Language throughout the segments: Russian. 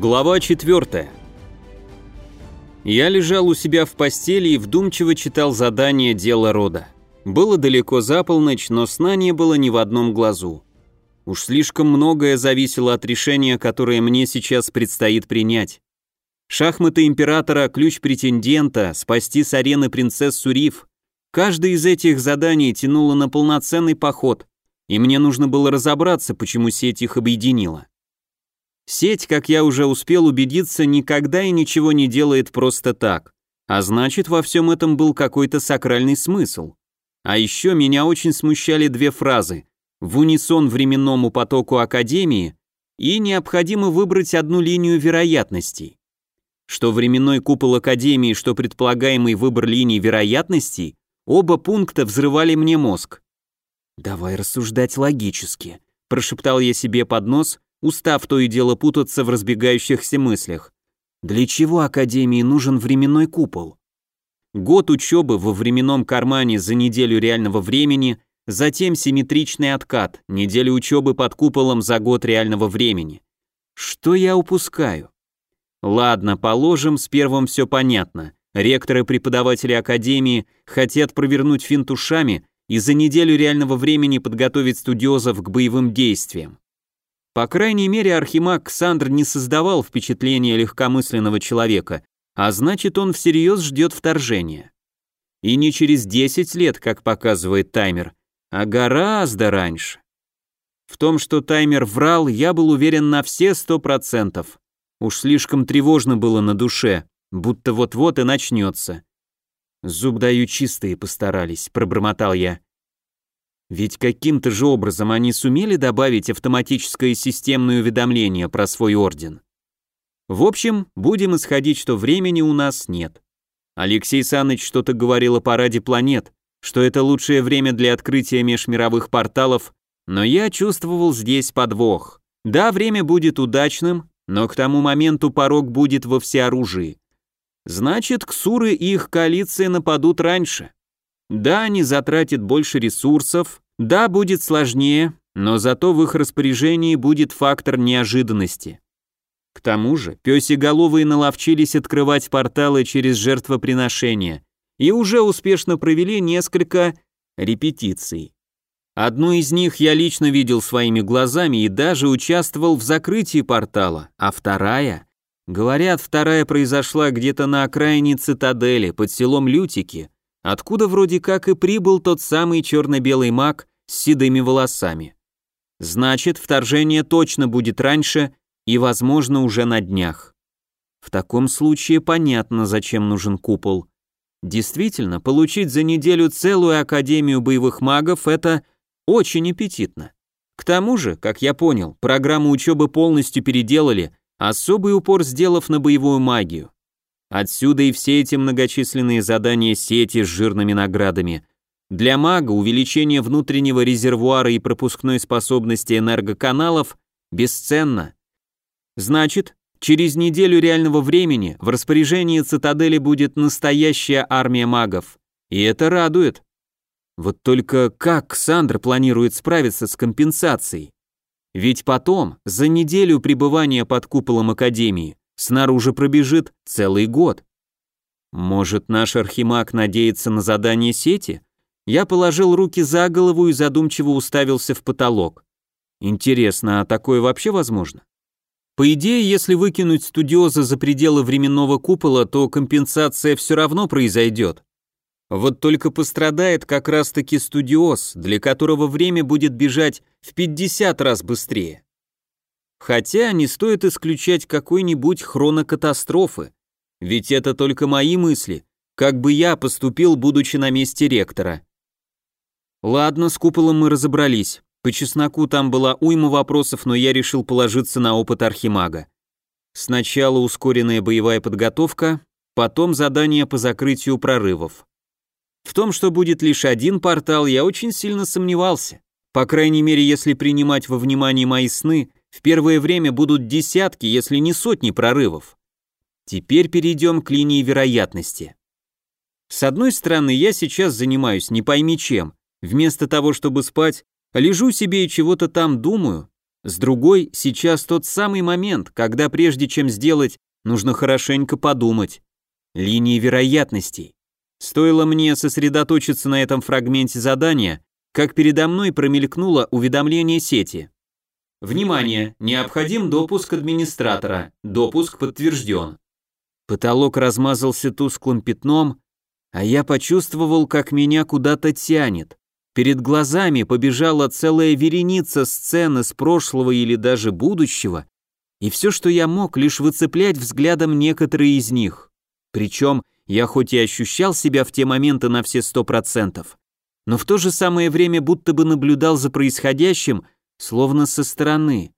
Глава 4. Я лежал у себя в постели и вдумчиво читал задание дела рода. Было далеко за полночь, но сна не было ни в одном глазу. Уж слишком многое зависело от решения, которое мне сейчас предстоит принять. Шахматы императора, ключ претендента, спасти с арены принцессу Риф. Каждое из этих заданий тянуло на полноценный поход, и мне нужно было разобраться, почему сеть их объединила. Сеть, как я уже успел убедиться, никогда и ничего не делает просто так. А значит, во всем этом был какой-то сакральный смысл. А еще меня очень смущали две фразы «в унисон временному потоку Академии» и «необходимо выбрать одну линию вероятностей». Что временной купол Академии, что предполагаемый выбор линий вероятностей, оба пункта взрывали мне мозг. «Давай рассуждать логически», – прошептал я себе под нос, устав то и дело путаться в разбегающихся мыслях. Для чего Академии нужен временной купол? Год учебы во временном кармане за неделю реального времени, затем симметричный откат, неделя учебы под куполом за год реального времени. Что я упускаю? Ладно, положим, с первым все понятно. Ректоры преподаватели Академии хотят провернуть финт ушами и за неделю реального времени подготовить студиозов к боевым действиям. По крайней мере, архимаг Ксандр не создавал впечатления легкомысленного человека, а значит, он всерьез ждет вторжения. И не через 10 лет, как показывает таймер, а гораздо раньше. В том, что таймер врал, я был уверен на все сто процентов. Уж слишком тревожно было на душе, будто вот-вот и начнется. Зуб даю чистые постарались, пробормотал я. Ведь каким-то же образом они сумели добавить автоматическое системное уведомление про свой орден. В общем, будем исходить, что времени у нас нет. Алексей Саныч что-то говорил о параде планет, что это лучшее время для открытия межмировых порталов, но я чувствовал здесь подвох. Да, время будет удачным, но к тому моменту порог будет во всеоружии. Значит, ксуры и их коалиция нападут раньше. Да, они затратят больше ресурсов, да, будет сложнее, но зато в их распоряжении будет фактор неожиданности. К тому же, пёсеголовые наловчились открывать порталы через жертвоприношения и уже успешно провели несколько репетиций. Одну из них я лично видел своими глазами и даже участвовал в закрытии портала, а вторая... Говорят, вторая произошла где-то на окраине цитадели, под селом Лютики, откуда вроде как и прибыл тот самый черно-белый маг с седыми волосами. Значит, вторжение точно будет раньше и, возможно, уже на днях. В таком случае понятно, зачем нужен купол. Действительно, получить за неделю целую академию боевых магов – это очень аппетитно. К тому же, как я понял, программу учебы полностью переделали, особый упор сделав на боевую магию. Отсюда и все эти многочисленные задания сети с жирными наградами. Для мага увеличение внутреннего резервуара и пропускной способности энергоканалов бесценно. Значит, через неделю реального времени в распоряжении цитадели будет настоящая армия магов. И это радует. Вот только как Сандр планирует справиться с компенсацией? Ведь потом, за неделю пребывания под куполом Академии, Снаружи пробежит целый год. Может, наш архимаг надеется на задание сети? Я положил руки за голову и задумчиво уставился в потолок. Интересно, а такое вообще возможно? По идее, если выкинуть студиоза за пределы временного купола, то компенсация все равно произойдет. Вот только пострадает как раз-таки студиоз, для которого время будет бежать в 50 раз быстрее. Хотя не стоит исключать какой-нибудь хронокатастрофы, ведь это только мои мысли, как бы я поступил, будучи на месте ректора. Ладно, с куполом мы разобрались. По чесноку там была уйма вопросов, но я решил положиться на опыт архимага. Сначала ускоренная боевая подготовка, потом задание по закрытию прорывов. В том, что будет лишь один портал, я очень сильно сомневался. По крайней мере, если принимать во внимание мои сны, в первое время будут десятки, если не сотни прорывов. Теперь перейдем к линии вероятности. С одной стороны, я сейчас занимаюсь не пойми чем. Вместо того, чтобы спать, лежу себе и чего-то там думаю. С другой, сейчас тот самый момент, когда прежде чем сделать, нужно хорошенько подумать. Линии вероятностей. Стоило мне сосредоточиться на этом фрагменте задания, как передо мной промелькнуло уведомление сети. Внимание! Необходим допуск администратора. Допуск подтвержден. Потолок размазался тусклым пятном, а я почувствовал, как меня куда-то тянет. Перед глазами побежала целая вереница сцен из прошлого или даже будущего, и все, что я мог, лишь выцеплять взглядом некоторые из них. Причем я хоть и ощущал себя в те моменты на все сто процентов, но в то же самое время будто бы наблюдал за происходящим, словно со стороны.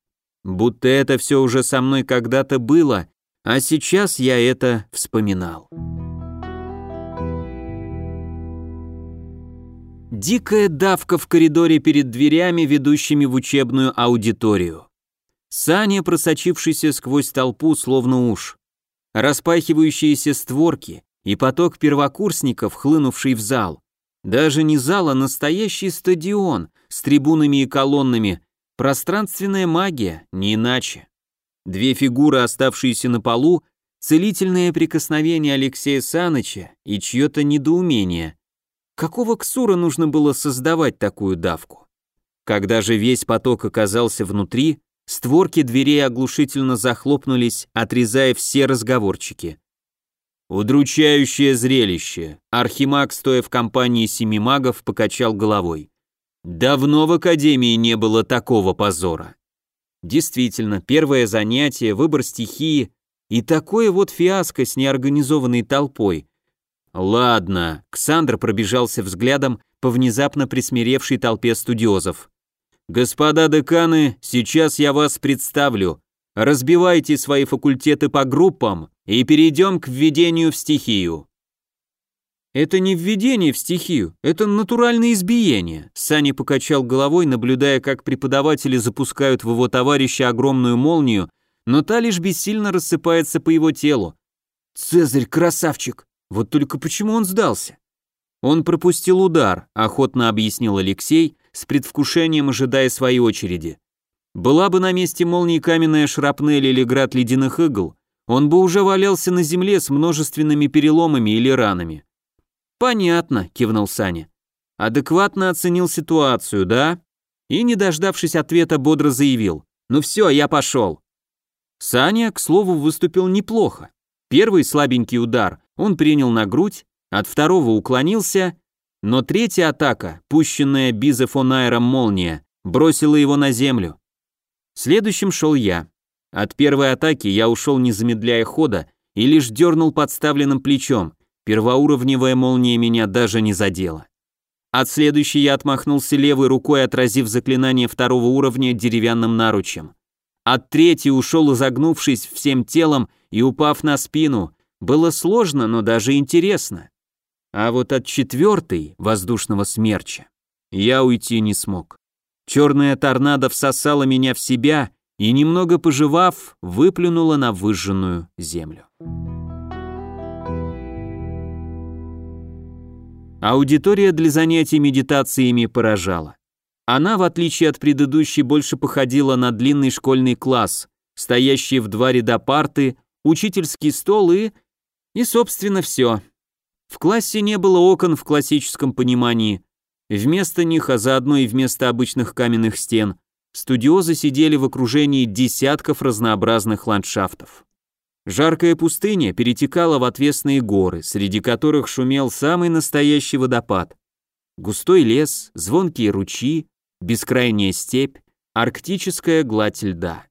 Будто это все уже со мной когда-то было, а сейчас я это вспоминал. Дикая давка в коридоре перед дверями, ведущими в учебную аудиторию. Саня, просочившийся сквозь толпу, словно уж. Распахивающиеся створки и поток первокурсников, хлынувший в зал. Даже не зал, а настоящий стадион с трибунами и колоннами. Пространственная магия, не иначе. Две фигуры, оставшиеся на полу, целительное прикосновение Алексея Саныча и чье-то недоумение. Какого ксура нужно было создавать такую давку? Когда же весь поток оказался внутри, створки дверей оглушительно захлопнулись, отрезая все разговорчики. Удручающее зрелище. Архимаг, стоя в компании семи магов, покачал головой. Давно в Академии не было такого позора. Действительно, первое занятие, выбор стихии и такое вот фиаско с неорганизованной толпой. Ладно, Ксандр пробежался взглядом по внезапно присмиревшей толпе студиозов. Господа деканы, сейчас я вас представлю. Разбивайте свои факультеты по группам и перейдем к введению в стихию. Это не введение в стихию, это натуральное избиение. Сани покачал головой, наблюдая, как преподаватели запускают в его товарища огромную молнию, но та лишь бессильно рассыпается по его телу. Цезарь красавчик. Вот только почему он сдался? Он пропустил удар, охотно объяснил Алексей, с предвкушением ожидая своей очереди. Была бы на месте молнии каменная шрапнель или град ледяных игл, он бы уже валялся на земле с множественными переломами или ранами. «Понятно», — кивнул Саня. Адекватно оценил ситуацию, да? И, не дождавшись ответа, бодро заявил. «Ну все, я пошел». Саня, к слову, выступил неплохо. Первый слабенький удар он принял на грудь, от второго уклонился, но третья атака, пущенная Бизефонайром молния, бросила его на землю. Следующим шел я. От первой атаки я ушел не замедляя хода и лишь дернул подставленным плечом. Первоуровневая молния меня даже не задела. От следующей я отмахнулся левой рукой, отразив заклинание второго уровня деревянным наручем. От третьей ушел, изогнувшись всем телом и упав на спину. Было сложно, но даже интересно. А вот от четвертой, воздушного смерча, я уйти не смог. Черная торнадо всосала меня в себя и, немного пожевав, выплюнула на выжженную землю. Аудитория для занятий медитациями поражала. Она, в отличие от предыдущей, больше походила на длинный школьный класс, стоящий в два ряда парты, учительский стол и... и, собственно, все. В классе не было окон в классическом понимании, Вместо них, а заодно и вместо обычных каменных стен, студиозы сидели в окружении десятков разнообразных ландшафтов. Жаркая пустыня перетекала в отвесные горы, среди которых шумел самый настоящий водопад. Густой лес, звонкие ручьи, бескрайняя степь, арктическая гладь льда.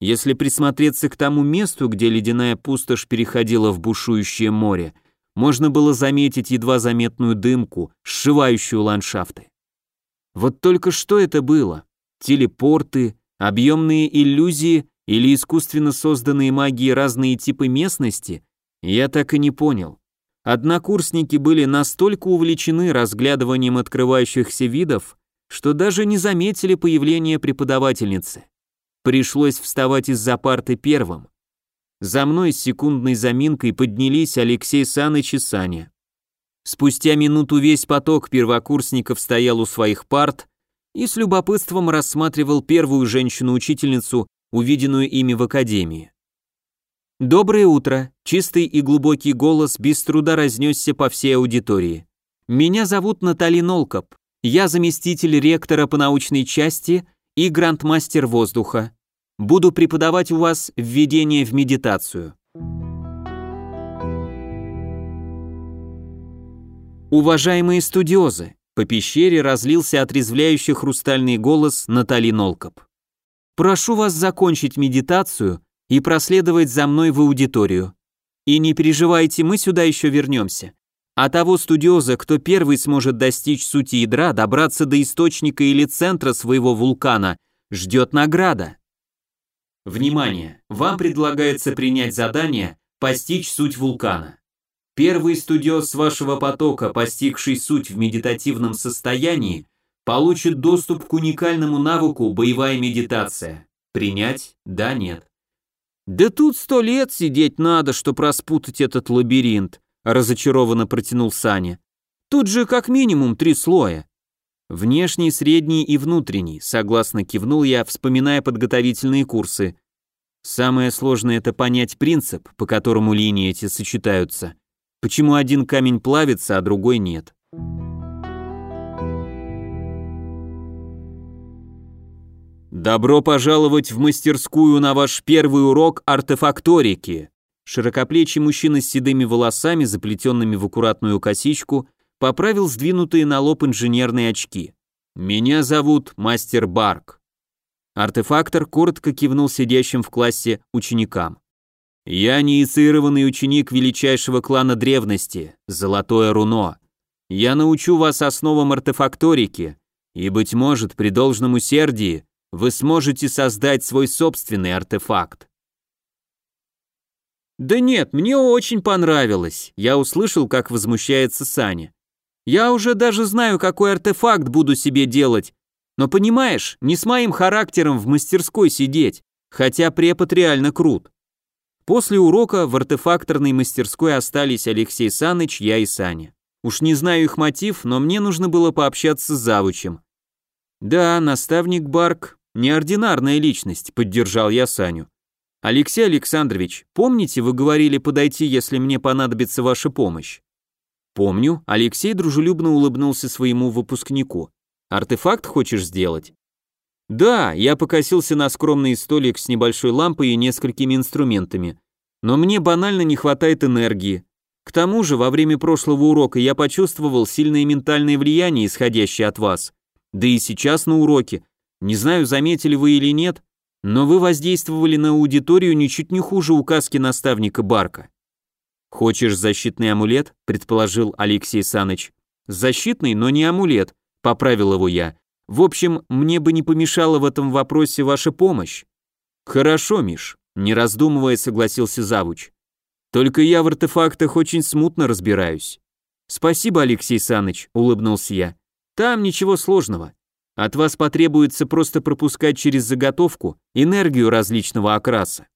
Если присмотреться к тому месту, где ледяная пустошь переходила в бушующее море, можно было заметить едва заметную дымку, сшивающую ландшафты. Вот только что это было? Телепорты, объемные иллюзии или искусственно созданные магией разные типы местности? Я так и не понял. Однокурсники были настолько увлечены разглядыванием открывающихся видов, что даже не заметили появления преподавательницы. Пришлось вставать из-за парты первым. За мной с секундной заминкой поднялись Алексей Саныч и Саня. Спустя минуту весь поток первокурсников стоял у своих парт, и с любопытством рассматривал первую женщину-учительницу, увиденную ими в академии. «Доброе утро!» – чистый и глубокий голос без труда разнесся по всей аудитории. «Меня зовут Натали Нолкоп. Я заместитель ректора по научной части и грандмастер воздуха. Буду преподавать у вас введение в медитацию». Уважаемые студиозы, по пещере разлился отрезвляющий хрустальный голос Натали Нолкоп. Прошу вас закончить медитацию и проследовать за мной в аудиторию. И не переживайте, мы сюда еще вернемся. А того студиоза, кто первый сможет достичь сути ядра, добраться до источника или центра своего вулкана, ждет награда. Внимание! Вам предлагается принять задание «Постичь суть вулкана». Первый студиоз вашего потока, постигший суть в медитативном состоянии, получит доступ к уникальному навыку «Боевая медитация». Принять? Да, нет. «Да тут сто лет сидеть надо, чтобы распутать этот лабиринт», разочарованно протянул Саня. «Тут же как минимум три слоя». «Внешний, средний и внутренний», согласно кивнул я, вспоминая подготовительные курсы. «Самое сложное это понять принцип, по которому линии эти сочетаются. Почему один камень плавится, а другой нет? Добро пожаловать в мастерскую на ваш первый урок артефакторики. Широкоплечий мужчина с седыми волосами, заплетенными в аккуратную косичку, поправил сдвинутые на лоб инженерные очки. Меня зовут Мастер Барк. Артефактор коротко кивнул сидящим в классе ученикам. Я инициированный ученик величайшего клана древности, Золотое Руно. Я научу вас основам артефакторики, и, быть может, при должном усердии вы сможете создать свой собственный артефакт. Да нет, мне очень понравилось. Я услышал, как возмущается Саня. Я уже даже знаю, какой артефакт буду себе делать. Но понимаешь, не с моим характером в мастерской сидеть, хотя препод реально крут. После урока в артефакторной мастерской остались Алексей Саныч, я и Саня. Уж не знаю их мотив, но мне нужно было пообщаться с завучем. Да, наставник Барк – неординарная личность, поддержал я Саню. Алексей Александрович, помните, вы говорили подойти, если мне понадобится ваша помощь? Помню, Алексей дружелюбно улыбнулся своему выпускнику. Артефакт хочешь сделать? Да, я покосился на скромный столик с небольшой лампой и несколькими инструментами. Но мне банально не хватает энергии. К тому же, во время прошлого урока я почувствовал сильное ментальное влияние, исходящее от вас. Да и сейчас на уроке. Не знаю, заметили вы или нет, но вы воздействовали на аудиторию ничуть не хуже указки наставника Барка. «Хочешь защитный амулет?» – предположил Алексей Саныч. «Защитный, но не амулет», – поправил его я. В общем, мне бы не помешала в этом вопросе ваша помощь. Хорошо, Миш, не раздумывая согласился завуч. Только я в артефактах очень смутно разбираюсь. Спасибо, Алексей Саныч, улыбнулся я. Там ничего сложного. От вас потребуется просто пропускать через заготовку энергию различного окраса.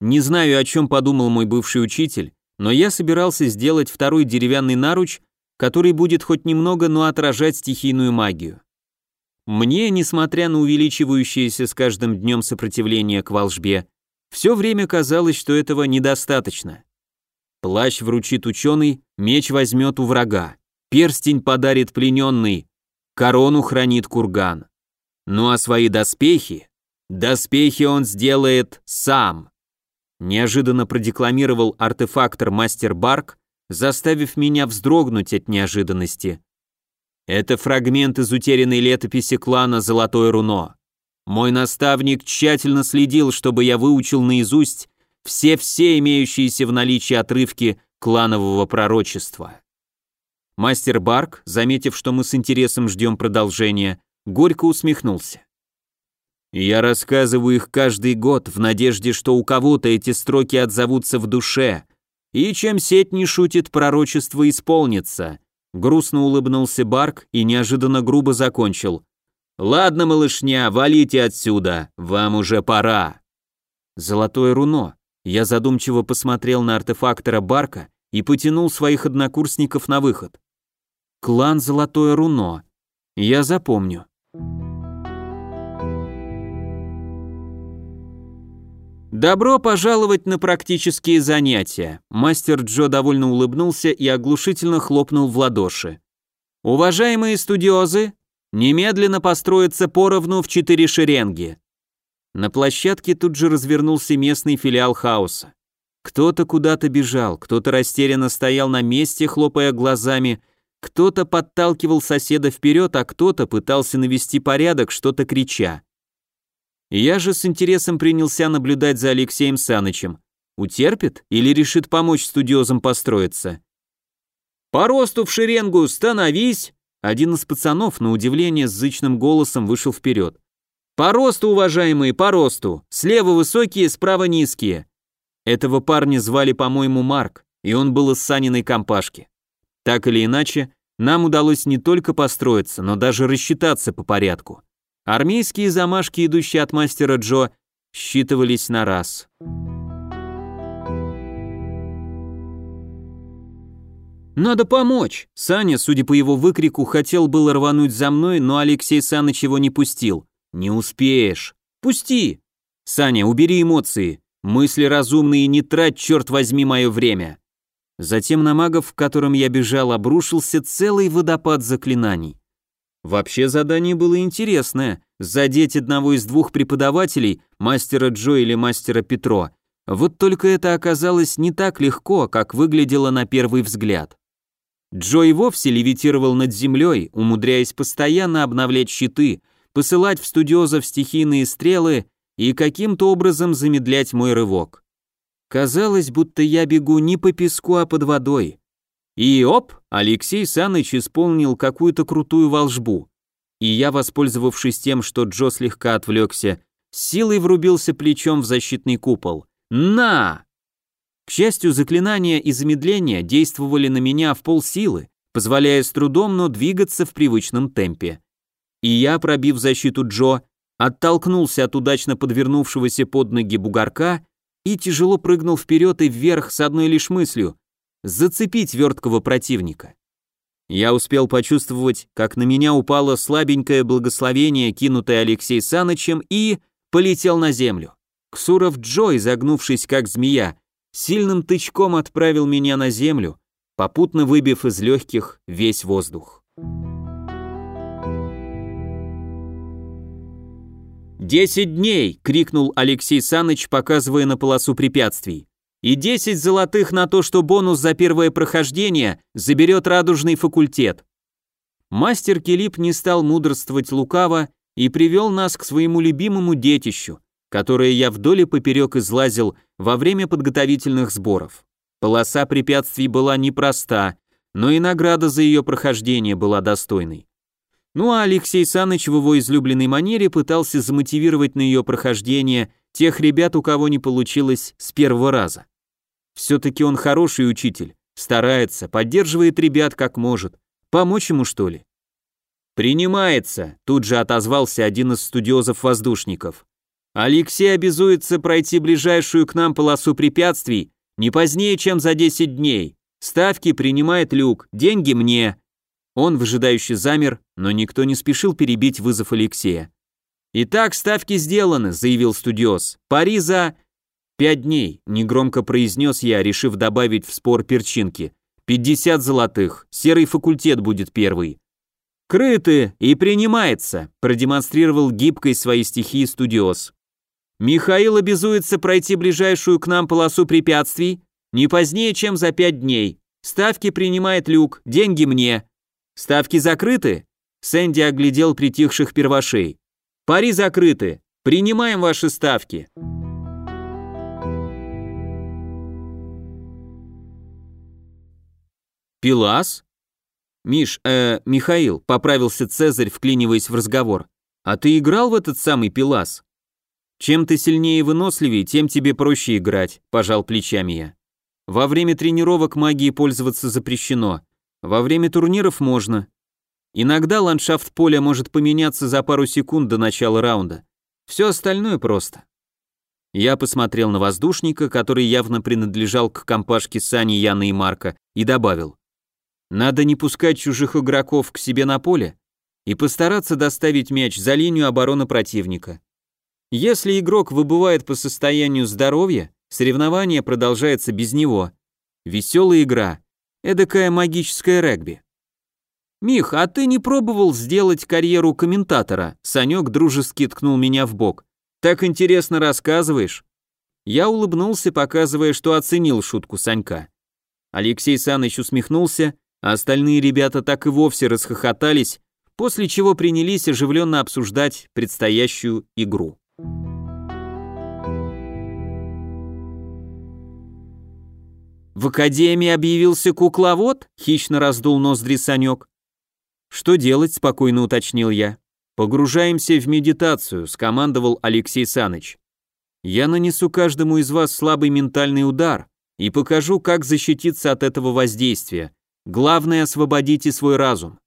Не знаю, о чем подумал мой бывший учитель, но я собирался сделать второй деревянный наруч, который будет хоть немного, но отражать стихийную магию. Мне, несмотря на увеличивающееся с каждым днем сопротивление к волжбе, все время казалось, что этого недостаточно. Плащ вручит ученый, меч возьмет у врага, перстень подарит плененный, корону хранит курган. Ну а свои доспехи, доспехи он сделает сам. Неожиданно продекламировал артефактор мастер Барк, заставив меня вздрогнуть от неожиданности. Это фрагмент из утерянной летописи клана Золотое Руно. Мой наставник тщательно следил, чтобы я выучил наизусть все-все имеющиеся в наличии отрывки кланового пророчества. Мастер Барк, заметив, что мы с интересом ждем продолжения, горько усмехнулся. Я рассказываю их каждый год в надежде, что у кого-то эти строки отзовутся в душе, и чем сеть не шутит, пророчество исполнится. Грустно улыбнулся Барк и неожиданно грубо закончил. «Ладно, малышня, валите отсюда, вам уже пора». Золотое руно. Я задумчиво посмотрел на артефактора Барка и потянул своих однокурсников на выход. Клан Золотое Руно. Я запомню. «Добро пожаловать на практические занятия!» Мастер Джо довольно улыбнулся и оглушительно хлопнул в ладоши. «Уважаемые студиозы, немедленно построиться поровну в четыре шеренги!» На площадке тут же развернулся местный филиал хаоса. Кто-то куда-то бежал, кто-то растерянно стоял на месте, хлопая глазами, кто-то подталкивал соседа вперед, а кто-то пытался навести порядок, что-то крича. Я же с интересом принялся наблюдать за Алексеем Санычем. Утерпит или решит помочь студиозам построиться? «По росту в шеренгу становись!» Один из пацанов, на удивление, с зычным голосом вышел вперед. «По росту, уважаемые, по росту! Слева высокие, справа низкие!» Этого парня звали, по-моему, Марк, и он был из Саниной компашки. Так или иначе, нам удалось не только построиться, но даже рассчитаться по порядку. Армейские замашки, идущие от мастера Джо, считывались на раз. «Надо помочь!» Саня, судя по его выкрику, хотел было рвануть за мной, но Алексей Саныч его не пустил. «Не успеешь!» «Пусти!» «Саня, убери эмоции! Мысли разумные, не трать, черт возьми, мое время!» Затем на магов, в котором я бежал, обрушился целый водопад заклинаний. Вообще задание было интересное – задеть одного из двух преподавателей, мастера Джо или мастера Петро. Вот только это оказалось не так легко, как выглядело на первый взгляд. Джо и вовсе левитировал над землей, умудряясь постоянно обновлять щиты, посылать в студиозов стихийные стрелы и каким-то образом замедлять мой рывок. Казалось, будто я бегу не по песку, а под водой. И оп, Алексей Саныч исполнил какую-то крутую волжбу. И я, воспользовавшись тем, что Джо слегка отвлекся, силой врубился плечом в защитный купол. На! К счастью, заклинания и замедления действовали на меня в полсилы, позволяя с трудом, но двигаться в привычном темпе. И я, пробив защиту Джо, оттолкнулся от удачно подвернувшегося под ноги бугорка и тяжело прыгнул вперед и вверх с одной лишь мыслью зацепить верткого противника. Я успел почувствовать, как на меня упало слабенькое благословение, кинутое Алексей Санычем, и полетел на землю. Ксуров Джо, изогнувшись как змея, сильным тычком отправил меня на землю, попутно выбив из легких весь воздух. «Десять дней!» — крикнул Алексей Саныч, показывая на полосу препятствий и 10 золотых на то, что бонус за первое прохождение заберет радужный факультет. Мастер Келип не стал мудрствовать лукаво и привел нас к своему любимому детищу, которое я вдоль и поперек излазил во время подготовительных сборов. Полоса препятствий была непроста, но и награда за ее прохождение была достойной. Ну а Алексей Саныч в его излюбленной манере пытался замотивировать на ее прохождение тех ребят, у кого не получилось с первого раза. Все-таки он хороший учитель, старается, поддерживает ребят как может. Помочь ему, что ли? «Принимается», — тут же отозвался один из студиозов-воздушников. «Алексей обязуется пройти ближайшую к нам полосу препятствий не позднее, чем за 10 дней. Ставки принимает Люк, деньги мне». Он выжидающе замер, но никто не спешил перебить вызов Алексея. «Итак, ставки сделаны», — заявил студиоз. «Пари за...» «Пять дней», — негромко произнес я, решив добавить в спор перчинки. «Пятьдесят золотых, серый факультет будет первый». «Крыты и принимается», — продемонстрировал гибкой свои стихии студиоз. «Михаил обязуется пройти ближайшую к нам полосу препятствий не позднее, чем за пять дней. Ставки принимает Люк, деньги мне. Ставки закрыты?» Сэнди оглядел притихших первошей. Пари закрыты. Принимаем ваши ставки. Пилас? Миш, э, Михаил, поправился Цезарь, вклиниваясь в разговор. А ты играл в этот самый Пилас? Чем ты сильнее и выносливее, тем тебе проще играть, пожал плечами я. Во время тренировок магией пользоваться запрещено. Во время турниров можно. Иногда ландшафт поля может поменяться за пару секунд до начала раунда. Все остальное просто. Я посмотрел на воздушника, который явно принадлежал к компашке Сани, Яны и Марка, и добавил. Надо не пускать чужих игроков к себе на поле и постараться доставить мяч за линию обороны противника. Если игрок выбывает по состоянию здоровья, соревнование продолжается без него. Веселая игра. Эдакая магическая регби. «Мих, а ты не пробовал сделать карьеру комментатора?» Санек дружески ткнул меня в бок. «Так интересно рассказываешь». Я улыбнулся, показывая, что оценил шутку Санька. Алексей Саныч усмехнулся, а остальные ребята так и вовсе расхохотались, после чего принялись оживленно обсуждать предстоящую игру. «В академии объявился кукловод?» — хищно раздул ноздри Санек. «Что делать?» — спокойно уточнил я. «Погружаемся в медитацию», — скомандовал Алексей Саныч. «Я нанесу каждому из вас слабый ментальный удар и покажу, как защититься от этого воздействия. Главное, освободите свой разум».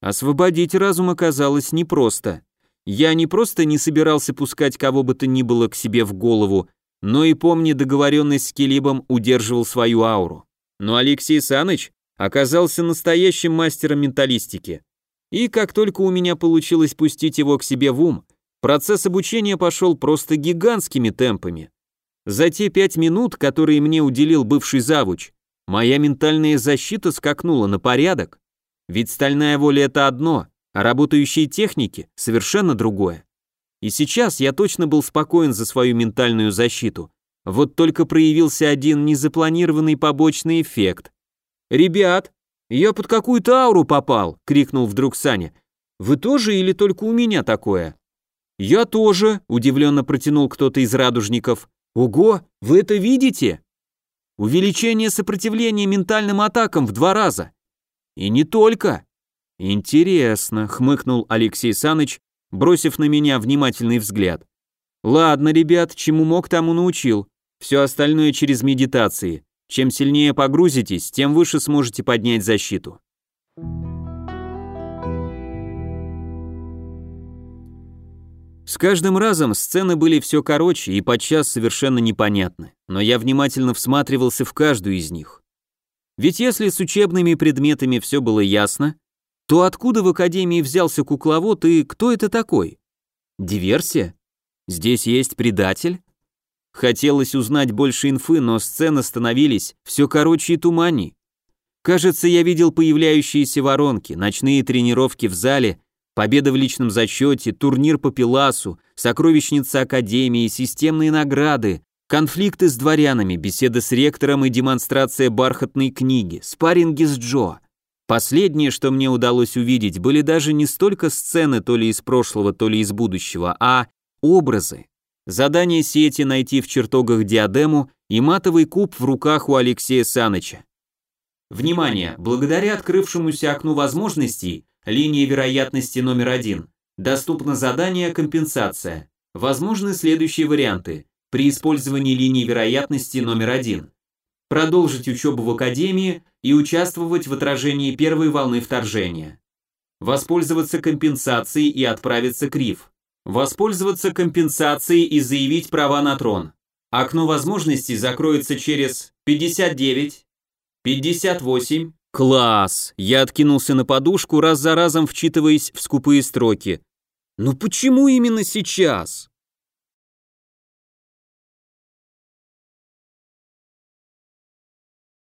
Освободить разум оказалось непросто. Я не просто не собирался пускать кого бы то ни было к себе в голову, но и, помни договоренность с Келибом, удерживал свою ауру. Но Алексей Саныч оказался настоящим мастером менталистики. И как только у меня получилось пустить его к себе в ум, процесс обучения пошел просто гигантскими темпами. За те пять минут, которые мне уделил бывший завуч, моя ментальная защита скакнула на порядок. Ведь стальная воля это одно, а работающие техники совершенно другое. И сейчас я точно был спокоен за свою ментальную защиту. Вот только проявился один незапланированный побочный эффект. «Ребят, я под какую-то ауру попал!» — крикнул вдруг Саня. «Вы тоже или только у меня такое?» «Я тоже», — удивленно протянул кто-то из радужников. «Ого, вы это видите?» «Увеличение сопротивления ментальным атакам в два раза». «И не только. «Интересно», — хмыкнул Алексей Саныч, бросив на меня внимательный взгляд. «Ладно, ребят, чему мог, тому научил. Все остальное через медитации. Чем сильнее погрузитесь, тем выше сможете поднять защиту». С каждым разом сцены были все короче и подчас совершенно непонятны, но я внимательно всматривался в каждую из них. Ведь если с учебными предметами все было ясно, то откуда в академии взялся кукловод и кто это такой? Диверсия? Здесь есть предатель? Хотелось узнать больше инфы, но сцены становились все короче и туманней. Кажется, я видел появляющиеся воронки, ночные тренировки в зале, победа в личном зачете, турнир по пиласу, сокровищница академии, системные награды, конфликты с дворянами, беседы с ректором и демонстрация бархатной книги, спарринги с Джо. Последнее, что мне удалось увидеть, были даже не столько сцены то ли из прошлого, то ли из будущего, а образы. Задание сети найти в чертогах диадему и матовый куб в руках у Алексея Саныча. Внимание! Благодаря открывшемуся окну возможностей, линии вероятности номер один, доступно задание «Компенсация». Возможны следующие варианты. При использовании линии вероятности номер один продолжить учебу в академии и участвовать в отражении первой волны вторжения. Воспользоваться компенсацией и отправиться к Риф. Воспользоваться компенсацией и заявить права на трон. Окно возможностей закроется через 59, 58. Класс! Я откинулся на подушку, раз за разом вчитываясь в скупые строки. Ну почему именно сейчас?